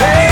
Hey!